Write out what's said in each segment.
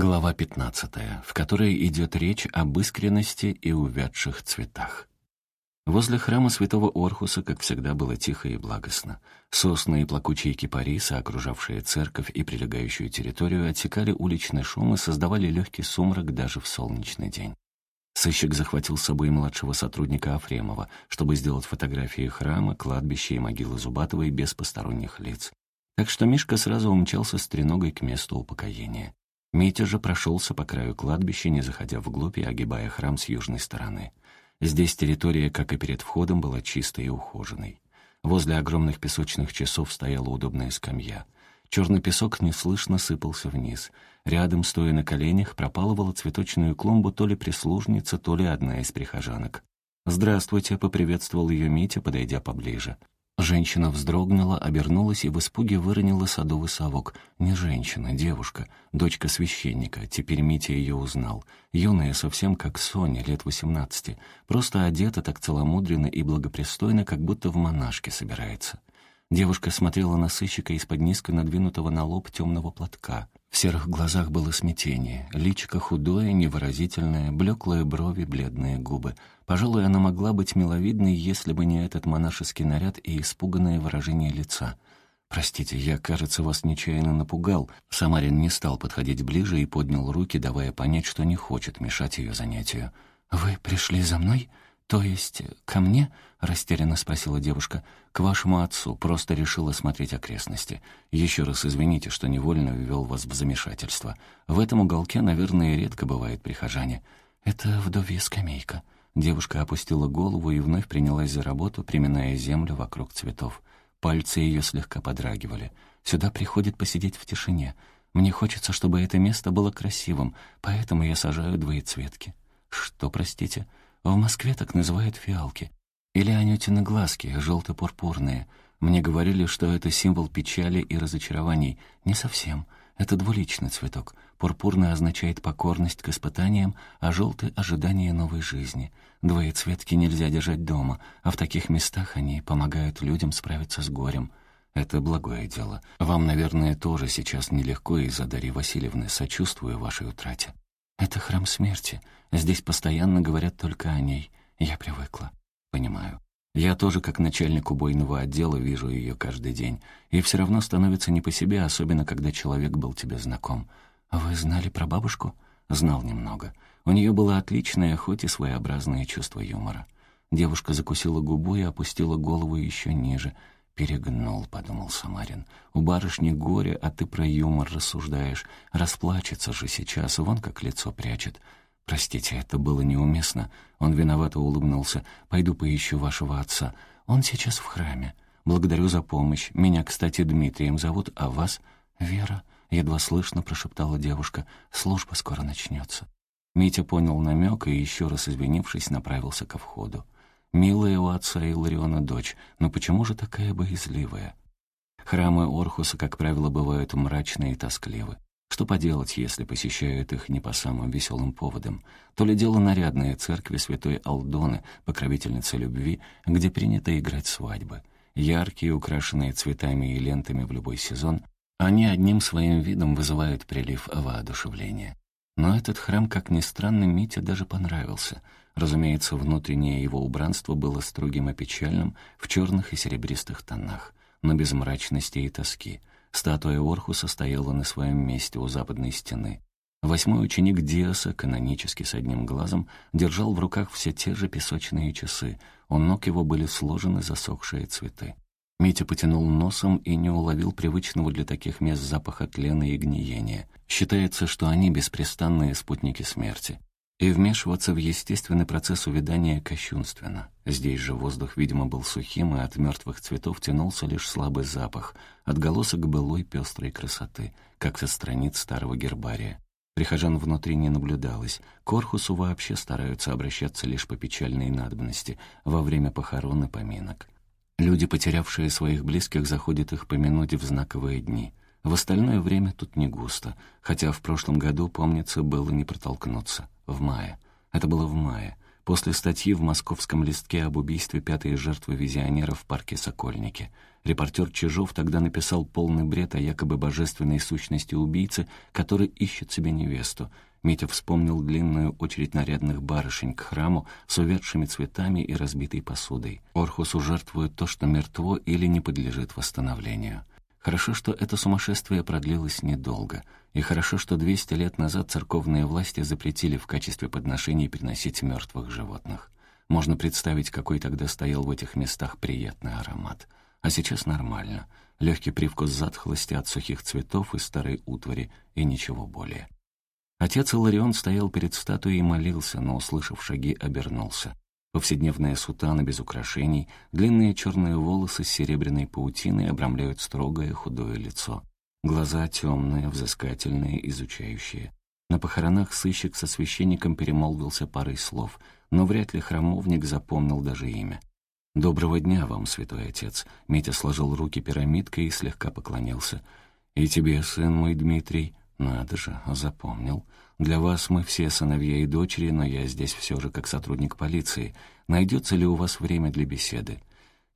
Глава 15, в которой идет речь об искренности и увядших цветах. Возле храма святого Орхуса, как всегда, было тихо и благостно. Сосны и плакучие кипарисы, окружавшие церковь и прилегающую территорию, отсекали уличный шум и создавали легкий сумрак даже в солнечный день. Сыщик захватил с собой младшего сотрудника Афремова, чтобы сделать фотографии храма, кладбища и могилы Зубатовой без посторонних лиц. Так что Мишка сразу умчался с треногой к месту упокоения. Митя же прошелся по краю кладбища, не заходя вглубь и огибая храм с южной стороны. Здесь территория, как и перед входом, была чистой и ухоженной. Возле огромных песочных часов стояла удобная скамья. Черный песок неслышно сыпался вниз. Рядом, стоя на коленях, пропалывала цветочную клумбу то ли прислужница, то ли одна из прихожанок. «Здравствуйте», — поприветствовал ее Митя, подойдя поближе. Женщина вздрогнула, обернулась и в испуге выронила садовый совок. Не женщина, девушка, дочка священника. Теперь Митя ее узнал. Юная, совсем как Соня, лет восемнадцати. Просто одета так целомудренно и благопристойно, как будто в монашке собирается. Девушка смотрела на сыщика из-под низко надвинутого на лоб темного платка. В серых глазах было смятение, личико худое, невыразительное, блеклые брови, бледные губы. Пожалуй, она могла быть миловидной, если бы не этот монашеский наряд и испуганное выражение лица. «Простите, я, кажется, вас нечаянно напугал». Самарин не стал подходить ближе и поднял руки, давая понять, что не хочет мешать ее занятию. «Вы пришли за мной?» «То есть ко мне?» — растерянно спросила девушка. «К вашему отцу. Просто решила смотреть окрестности. Еще раз извините, что невольно ввел вас в замешательство. В этом уголке, наверное, редко бывают прихожане. Это вдовья скамейка». Девушка опустила голову и вновь принялась за работу, приминая землю вокруг цветов. Пальцы ее слегка подрагивали. «Сюда приходит посидеть в тишине. Мне хочется, чтобы это место было красивым, поэтому я сажаю двоецветки». «Что, простите?» В Москве так называют фиалки. Или анютины глазки, желто-пурпурные. Мне говорили, что это символ печали и разочарований. Не совсем. Это двуличный цветок. Пурпурный означает покорность к испытаниям, а желтый — ожидание новой жизни. Двоецветки нельзя держать дома, а в таких местах они помогают людям справиться с горем. Это благое дело. Вам, наверное, тоже сейчас нелегко из-за Дарьи Васильевны. Сочувствую вашей утрате. Это храм смерти. Здесь постоянно говорят только о ней. Я привыкла. Понимаю. Я тоже, как начальник убойного отдела, вижу ее каждый день. И все равно становится не по себе, особенно когда человек был тебе знаком. Вы знали про бабушку? Знал немного. У нее было отличное, хоть и своеобразное чувство юмора. Девушка закусила губу и опустила голову еще ниже — «Перегнул», — подумал Самарин. «У барышни горе, а ты про юмор рассуждаешь. Расплачется же сейчас, вон как лицо прячет. Простите, это было неуместно». Он виновато улыбнулся. «Пойду поищу вашего отца. Он сейчас в храме. Благодарю за помощь. Меня, кстати, Дмитрием зовут, а вас...» «Вера», — едва слышно прошептала девушка. «Служба скоро начнется». Митя понял намек и, еще раз извинившись, направился ко входу. Милая у отца Илариона дочь, но почему же такая боязливая? Храмы Орхуса, как правило, бывают мрачные и тоскливы. Что поделать, если посещают их не по самым веселым поводам? То ли дело нарядные церкви святой Алдоны, покровительницы любви, где принято играть свадьбы. Яркие, украшенные цветами и лентами в любой сезон, они одним своим видом вызывают прилив воодушевления. Но этот храм, как ни странно, Мите даже понравился — Разумеется, внутреннее его убранство было строгим и печальным, в черных и серебристых тонах, но без мрачности и тоски. Статуя Орхуса стояла на своем месте у западной стены. Восьмой ученик Диаса, канонически с одним глазом, держал в руках все те же песочные часы. У ног его были сложены засохшие цветы. Митя потянул носом и не уловил привычного для таких мест запаха тлена и гниения. Считается, что они беспрестанные спутники смерти. И вмешиваться в естественный процесс увядания кощунственно. Здесь же воздух, видимо, был сухим, и от мертвых цветов тянулся лишь слабый запах, отголосок былой пестрой красоты, как со страниц старого гербария. Прихожан внутри не наблюдалось. К Орхусу вообще стараются обращаться лишь по печальной надобности, во время похорон и поминок. Люди, потерявшие своих близких, заходят их помянуть в знаковые дни. В остальное время тут не густо, хотя в прошлом году, помнится, было не протолкнуться. В мае. Это было в мае. После статьи в московском листке об убийстве пятой жертвы визионера в парке Сокольники. Репортер Чижов тогда написал полный бред о якобы божественной сущности убийцы, который ищет себе невесту. Митя вспомнил длинную очередь нарядных барышень к храму с увядшими цветами и разбитой посудой. Орхусу жертвует то, что мертво или не подлежит восстановлению. Хорошо, что это сумасшествие продлилось недолго. И хорошо, что 200 лет назад церковные власти запретили в качестве подношений приносить мертвых животных. Можно представить, какой тогда стоял в этих местах приятный аромат. А сейчас нормально. Легкий привкус затхлости от сухих цветов и старой утвари, и ничего более. Отец Иларион стоял перед статуей и молился, но, услышав шаги, обернулся. Повседневная сутана без украшений, длинные черные волосы с серебряной паутиной обрамляют строгое худое лицо. Глаза темные, взыскательные, изучающие. На похоронах сыщик со священником перемолвился парой слов, но вряд ли храмовник запомнил даже имя. «Доброго дня вам, святой отец!» Митя сложил руки пирамидкой и слегка поклонился. «И тебе, сын мой Дмитрий, надо же, запомнил. Для вас мы все сыновья и дочери, но я здесь все же как сотрудник полиции. Найдется ли у вас время для беседы?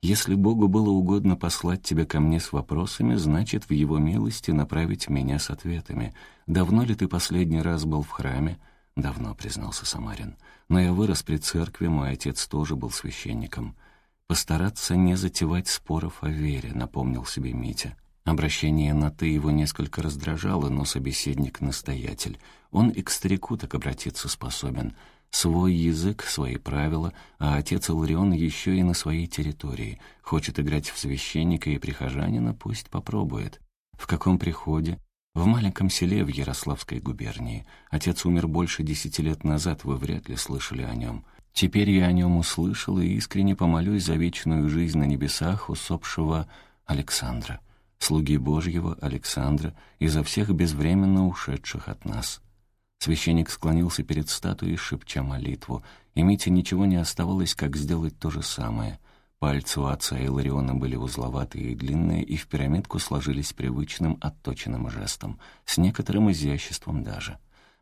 Если Богу было угодно послать тебя ко мне с вопросами, значит, в Его милости направить меня с ответами. Давно ли ты последний раз был в храме? Давно, признался Самарин. Но я вырос при церкви, мой отец тоже был священником. Постараться не затевать споров о вере, напомнил себе Митя. Обращение на «ты» его несколько раздражало, но собеседник — настоятель. Он и к старику так обратиться способен. Свой язык, свои правила, а отец Иларион еще и на своей территории. Хочет играть в священника и прихожанина, пусть попробует. В каком приходе? В маленьком селе в Ярославской губернии. Отец умер больше десяти лет назад, вы вряд ли слышали о нем. Теперь я о нем услышал и искренне помолюсь за вечную жизнь на небесах усопшего Александра слуги Божьего Александра и за всех безвременно ушедших от нас». Священник склонился перед статуей, шепча молитву, и Мите ничего не оставалось, как сделать то же самое. Пальцы у отца Илариона были узловатые и длинные, и в пирамидку сложились привычным отточенным жестом, с некоторым изяществом даже.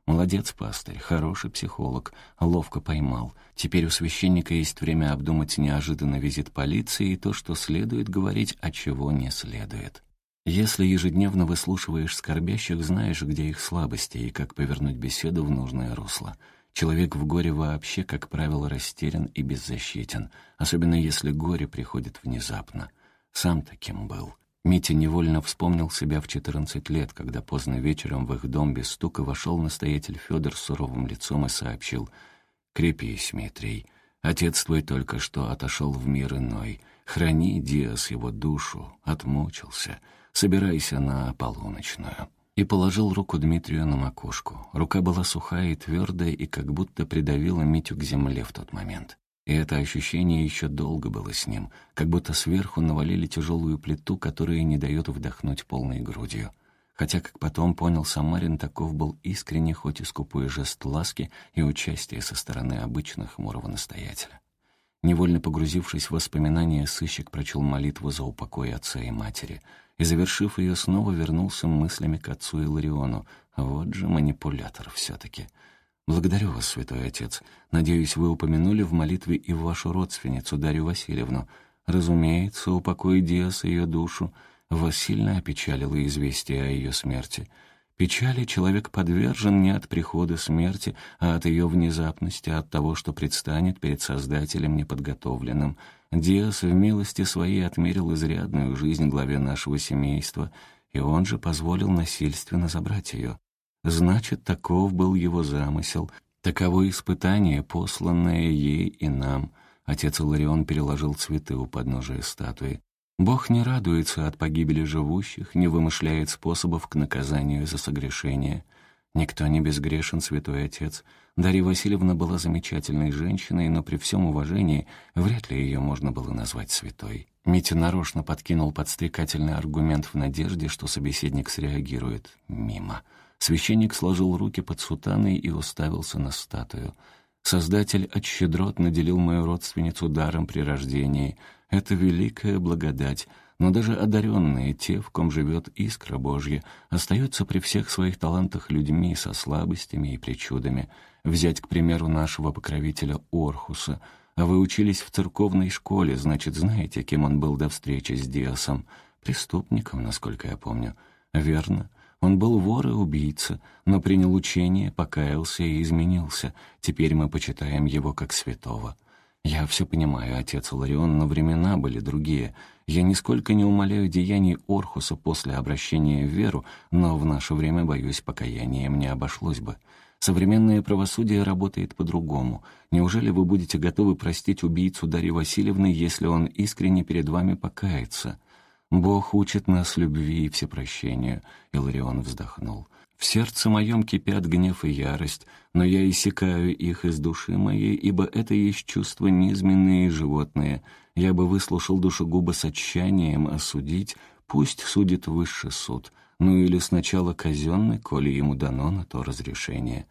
Молодец, пастырь, хороший психолог, ловко поймал. Теперь у священника есть время обдумать неожиданно визит полиции и то, что следует говорить, а чего не следует. Если ежедневно выслушиваешь скорбящих, знаешь, где их слабости и как повернуть беседу в нужное русло. Человек в горе вообще, как правило, растерян и беззащитен, особенно если горе приходит внезапно. Сам таким был. Митя невольно вспомнил себя в 14 лет, когда поздно вечером в их дом без стука вошел настоятель Федор с суровым лицом и сообщил «Крепись, Митрий, отец твой только что отошел в мир иной, храни, Диас, его душу, отмучился» собирайся на полуночную». И положил руку Дмитрию на макушку. Рука была сухая и твердая, и как будто придавила Митю к земле в тот момент. И это ощущение еще долго было с ним, как будто сверху навалили тяжелую плиту, которая не дает вдохнуть полной грудью. Хотя, как потом понял Самарин, таков был искренне, хоть и скупой жест ласки и участия со стороны обычных хмурого настоятеля. Невольно погрузившись в воспоминания, сыщик прочел молитву за упокой отца и матери — и, завершив ее, снова вернулся мыслями к отцу Илариону. Вот же манипулятор все-таки. «Благодарю вас, святой отец. Надеюсь, вы упомянули в молитве и вашу родственницу Дарью Васильевну. Разумеется, упокой Диас ее душу. Вас сильно опечалило известие о ее смерти». Печали человек подвержен не от прихода смерти, а от ее внезапности, от того, что предстанет перед Создателем неподготовленным. Диас в милости своей отмерил изрядную жизнь главе нашего семейства, и он же позволил насильственно забрать ее. Значит, таков был его замысел, таково испытание, посланное ей и нам. Отец Иларион переложил цветы у подножия статуи. Бог не радуется от погибели живущих, не вымышляет способов к наказанию за согрешение. Никто не безгрешен, святой отец — Дарья Васильевна была замечательной женщиной, но при всем уважении вряд ли ее можно было назвать святой. Митя нарочно подкинул подстрекательный аргумент в надежде, что собеседник среагирует. Мимо. Священник сложил руки под сутаной и уставился на статую. «Создатель от щедрот наделил мою родственницу даром при рождении. Это великая благодать. Но даже одаренные, те, в ком живет искра Божья, остаются при всех своих талантах людьми со слабостями и причудами. Взять, к примеру, нашего покровителя Орхуса. А вы учились в церковной школе, значит, знаете, кем он был до встречи с Диасом? Преступником, насколько я помню. Верно. Он был вор и убийца, но принял учение, покаялся и изменился. Теперь мы почитаем его как святого. Я все понимаю, отец Ларион, но времена были другие. Я нисколько не умоляю деяний Орхуса после обращения в веру, но в наше время, боюсь, покаянием не обошлось бы. Современное правосудие работает по-другому. Неужели вы будете готовы простить убийцу Дарьи Васильевны, если он искренне перед вами покается? Бог учит нас любви и всепрощению. Иларион вздохнул. В сердце моем кипят гнев и ярость, но я иссякаю их из души моей, ибо это есть чувства низменные животные. Я бы выслушал душегуба с отчаянием осудить, пусть судит высший суд, ну или сначала казенный, коли ему дано на то разрешение.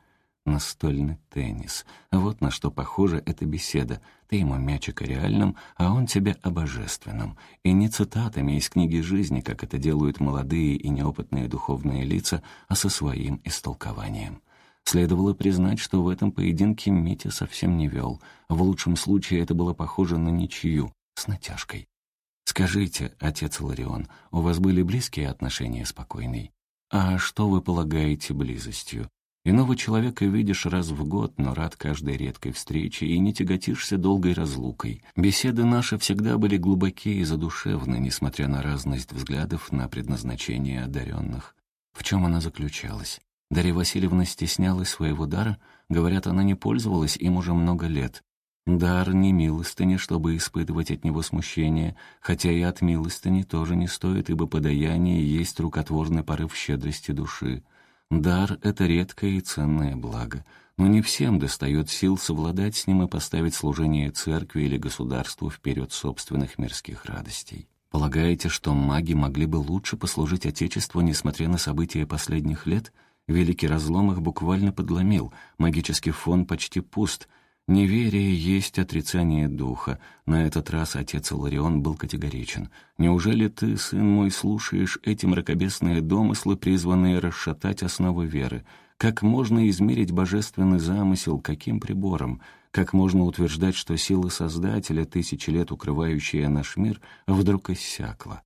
Настольный теннис. Вот на что похожа эта беседа. Ты ему мячик о реальном, а он тебе о божественном. И не цитатами из книги жизни, как это делают молодые и неопытные духовные лица, а со своим истолкованием. Следовало признать, что в этом поединке Митя совсем не вел. В лучшем случае это было похоже на ничью, с натяжкой. «Скажите, отец Ларион, у вас были близкие отношения спокойные? А что вы полагаете близостью? Иного человека видишь раз в год, но рад каждой редкой встрече и не тяготишься долгой разлукой. Беседы наши всегда были глубокие и задушевны, несмотря на разность взглядов на предназначение одаренных. В чем она заключалась? Дарья Васильевна стеснялась своего дара, говорят, она не пользовалась им уже много лет. Дар не милостыня, чтобы испытывать от него смущение, хотя и от милостыни тоже не стоит, ибо подаяние есть рукотворный порыв щедрости души. Дар — это редкое и ценное благо, но не всем достает сил совладать с ним и поставить служение церкви или государству вперед собственных мирских радостей. Полагаете, что маги могли бы лучше послужить Отечеству, несмотря на события последних лет? Великий разлом их буквально подломил, магический фон почти пуст — Неверие есть отрицание духа. На этот раз отец Иларион был категоричен. «Неужели ты, сын мой, слушаешь эти мракобесные домыслы, призванные расшатать основы веры? Как можно измерить божественный замысел, каким прибором? Как можно утверждать, что сила Создателя, тысячи лет укрывающая наш мир, вдруг иссякла?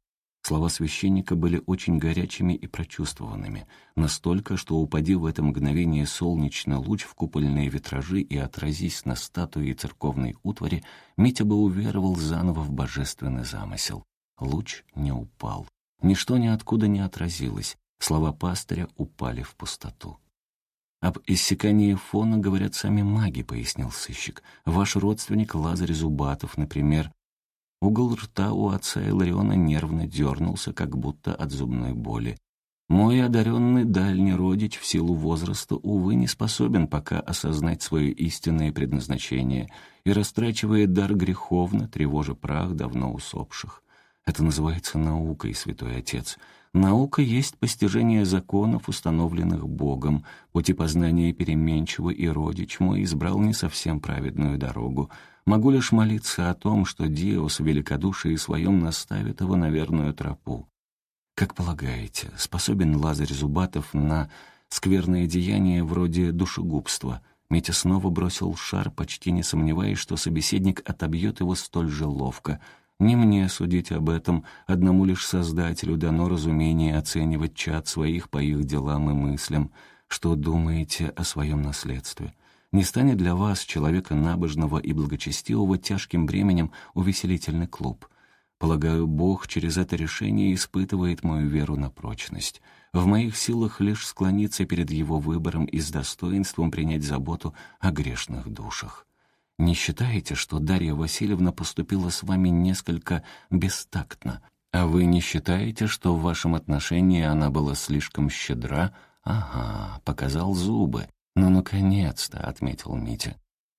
Слова священника были очень горячими и прочувствованными, настолько, что упади в это мгновение солнечный луч в купольные витражи и отразись на статуе церковной утвари, Митя бы уверовал заново в божественный замысел. Луч не упал. Ничто ниоткуда не отразилось. Слова пастыря упали в пустоту. «Об иссякании фона говорят сами маги», — пояснил сыщик. «Ваш родственник Лазарь Зубатов, например, Угол рта у отца Илариона нервно дернулся, как будто от зубной боли. Мой одаренный дальний родич в силу возраста, увы, не способен пока осознать свое истинное предназначение и растрачивает дар греховно, тревожа прах давно усопших. Это называется наукой, святой отец. Наука есть постижение законов, установленных Богом. Пути познания переменчивы, и родич мой избрал не совсем праведную дорогу — Могу лишь молиться о том, что Диос в великодушии своем наставит его на верную тропу. Как полагаете, способен Лазарь Зубатов на скверные деяния вроде душегубства? Митя снова бросил шар, почти не сомневаясь, что собеседник отобьет его столь же ловко. Не мне судить об этом, одному лишь Создателю дано разумение оценивать чад своих по их делам и мыслям. Что думаете о своем наследстве?» Не станет для вас, человека набожного и благочестивого, тяжким бременем увеселительный клуб. Полагаю, Бог через это решение испытывает мою веру на прочность. В моих силах лишь склониться перед Его выбором и с достоинством принять заботу о грешных душах. Не считаете, что Дарья Васильевна поступила с вами несколько бестактно? А вы не считаете, что в вашем отношении она была слишком щедра? Ага, показал зубы. «Ну, наконец-то», — отметил Митя.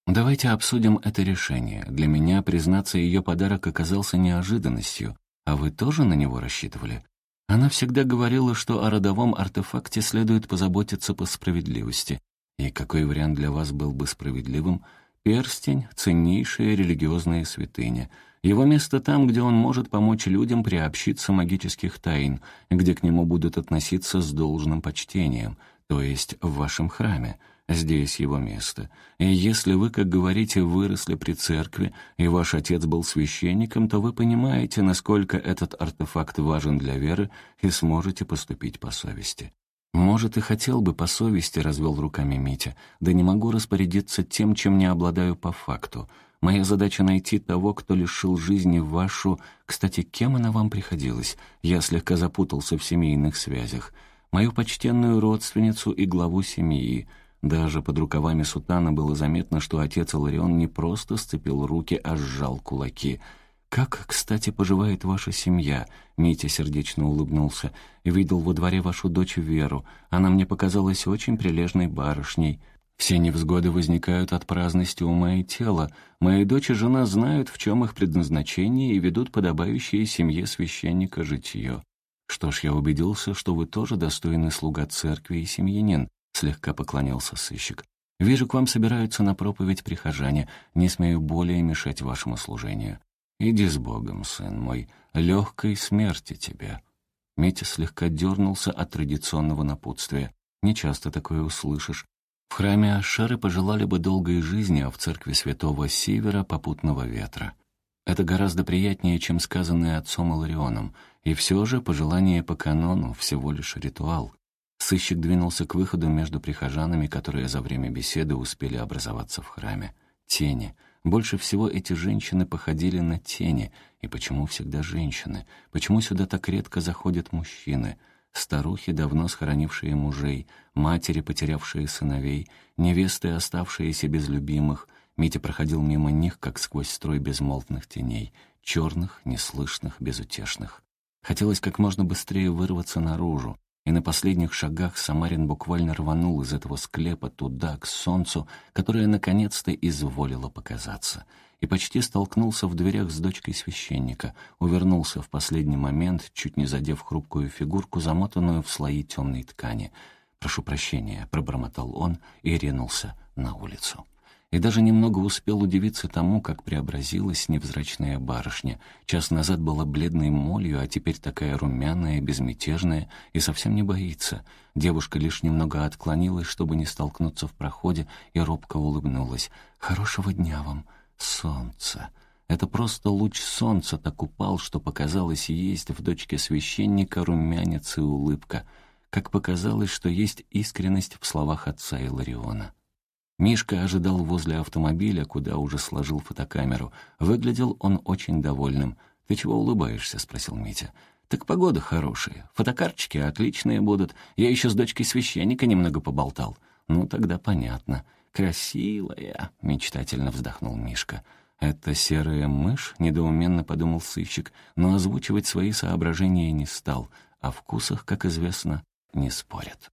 «Давайте обсудим это решение. Для меня, признаться, ее подарок оказался неожиданностью. А вы тоже на него рассчитывали?» Она всегда говорила, что о родовом артефакте следует позаботиться по справедливости. И какой вариант для вас был бы справедливым? Перстень — ценнейшая религиозная святыня. Его место там, где он может помочь людям приобщиться магических тайн, где к нему будут относиться с должным почтением, то есть в вашем храме. Здесь его место. И если вы, как говорите, выросли при церкви, и ваш отец был священником, то вы понимаете, насколько этот артефакт важен для веры, и сможете поступить по совести. «Может, и хотел бы по совести», — развел руками Митя, «да не могу распорядиться тем, чем не обладаю по факту. Моя задача — найти того, кто лишил жизни вашу... Кстати, кем она вам приходилась? Я слегка запутался в семейных связях. Мою почтенную родственницу и главу семьи. Даже под рукавами сутана было заметно, что отец Иларион не просто сцепил руки, а сжал кулаки. «Как, кстати, поживает ваша семья?» Митя сердечно улыбнулся. «Видел во дворе вашу дочь Веру. Она мне показалась очень прилежной барышней». Все невзгоды возникают от праздности ума и тела. Моя дочь и жена знают, в чем их предназначение, и ведут подобающее семье священника житье. Что ж, я убедился, что вы тоже достойный слуга церкви и семьянин, слегка поклонился сыщик. Вижу, к вам собираются на проповедь прихожане. Не смею более мешать вашему служению. Иди с Богом, сын мой, легкой смерти тебе. Митя слегка дернулся от традиционного напутствия. Не часто такое услышишь. В храме Ашеры пожелали бы долгой жизни, а в церкви святого Севера — попутного ветра. Это гораздо приятнее, чем сказанное отцом Иларионом, и все же пожелание по канону — всего лишь ритуал. Сыщик двинулся к выходу между прихожанами, которые за время беседы успели образоваться в храме. Тени. Больше всего эти женщины походили на тени. И почему всегда женщины? Почему сюда так редко заходят мужчины — старухи, давно схоронившие мужей, матери, потерявшие сыновей, невесты, оставшиеся без любимых. Митя проходил мимо них, как сквозь строй безмолвных теней, черных, неслышных, безутешных. Хотелось как можно быстрее вырваться наружу, и на последних шагах Самарин буквально рванул из этого склепа туда, к солнцу, которое наконец-то изволило показаться — и почти столкнулся в дверях с дочкой священника, увернулся в последний момент, чуть не задев хрупкую фигурку, замотанную в слои темной ткани. «Прошу прощения», — пробормотал он и ринулся на улицу. И даже немного успел удивиться тому, как преобразилась невзрачная барышня. Час назад была бледной молью, а теперь такая румяная, безмятежная и совсем не боится. Девушка лишь немного отклонилась, чтобы не столкнуться в проходе, и робко улыбнулась. «Хорошего дня вам!» Солнце. Это просто луч солнца так упал, что показалось есть в дочке священника румянец и улыбка, как показалось, что есть искренность в словах отца Илариона. Мишка ожидал возле автомобиля, куда уже сложил фотокамеру. Выглядел он очень довольным. «Ты чего улыбаешься?» — спросил Митя. «Так погода хорошая. Фотокарточки отличные будут. Я еще с дочкой священника немного поболтал». «Ну, тогда понятно. «Красивая», — мечтательно вздохнул Мишка. «Это серая мышь?» — недоуменно подумал сыщик, но озвучивать свои соображения не стал. О вкусах, как известно, не спорят.